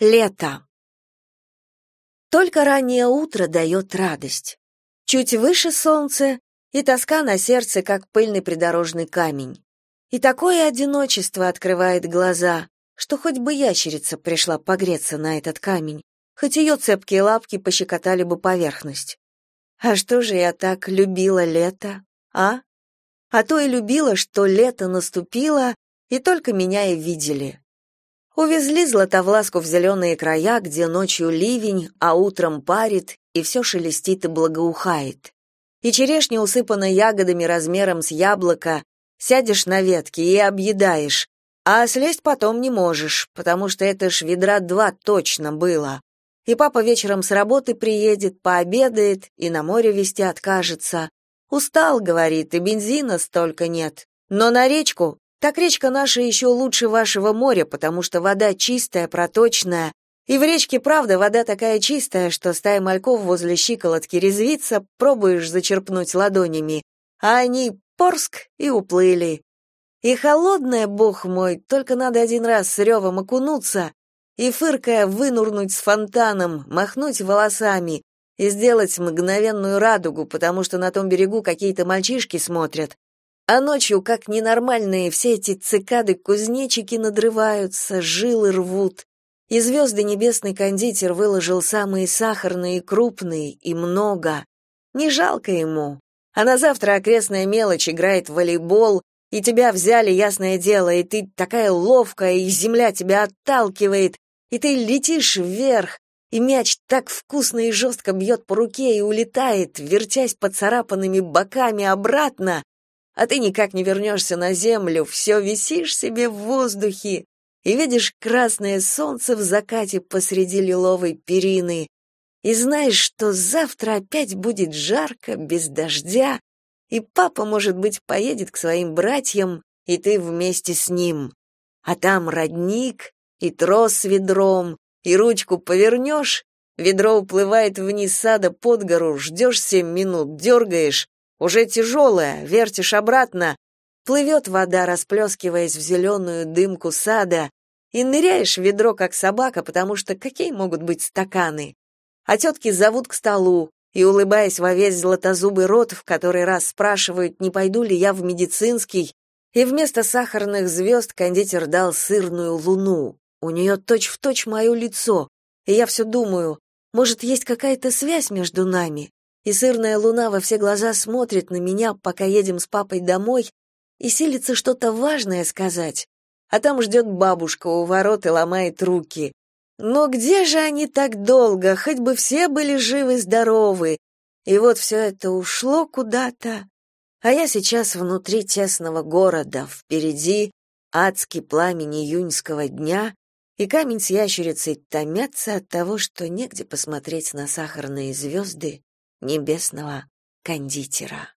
Лето. Только раннее утро дает радость. Чуть выше солнце, и тоска на сердце, как пыльный придорожный камень. И такое одиночество открывает глаза, что хоть бы ящерица пришла погреться на этот камень, хоть ее цепкие лапки пощекотали бы поверхность. А что же я так любила лето, а? А то и любила, что лето наступило, и только меня и видели. Увезли Златовласку в зеленые края, где ночью ливень, а утром парит, и все шелестит и благоухает. И черешня усыпана ягодами размером с яблоко, сядешь на ветке и объедаешь, а слезть потом не можешь, потому что это ж ведра два точно было. И папа вечером с работы приедет, пообедает и на море вести откажется. Устал, говорит, и бензина столько нет. Но на речку так речка наша еще лучше вашего моря, потому что вода чистая, проточная. И в речке, правда, вода такая чистая, что стая мальков возле щиколотки резвится, пробуешь зачерпнуть ладонями, а они порск и уплыли. И холодная, бог мой, только надо один раз с ревом окунуться и, фыркая, вынурнуть с фонтаном, махнуть волосами и сделать мгновенную радугу, потому что на том берегу какие-то мальчишки смотрят, а ночью, как ненормальные, все эти цикады-кузнечики надрываются, жилы рвут. И звезды небесный кондитер выложил самые сахарные крупные, и много. Не жалко ему. А на завтра окрестная мелочь играет в волейбол, и тебя взяли, ясное дело, и ты такая ловкая, и земля тебя отталкивает, и ты летишь вверх, и мяч так вкусно и жестко бьет по руке и улетает, вертясь под царапанными боками обратно, а ты никак не вернешься на землю, все висишь себе в воздухе и видишь красное солнце в закате посреди лиловой перины, и знаешь, что завтра опять будет жарко, без дождя, и папа, может быть, поедет к своим братьям, и ты вместе с ним. А там родник, и трос с ведром, и ручку повернешь, ведро уплывает вниз сада под гору, ждешь семь минут, дергаешь, уже тяжелая, вертишь обратно, плывет вода, расплескиваясь в зеленую дымку сада, и ныряешь в ведро, как собака, потому что какие могут быть стаканы? А тетки зовут к столу, и, улыбаясь во весь златозубый рот, в который раз спрашивают, не пойду ли я в медицинский, и вместо сахарных звезд кондитер дал сырную луну. У нее точь-в-точь мое лицо, и я все думаю, может, есть какая-то связь между нами? И сырная луна во все глаза смотрит на меня, пока едем с папой домой, и силится что-то важное сказать. А там ждет бабушка у ворот и ломает руки. Но где же они так долго, хоть бы все были живы-здоровы? И вот все это ушло куда-то. А я сейчас внутри тесного города, впереди адский пламень июньского дня, и камень с ящерицей томятся от того, что негде посмотреть на сахарные звезды небесного кондитера.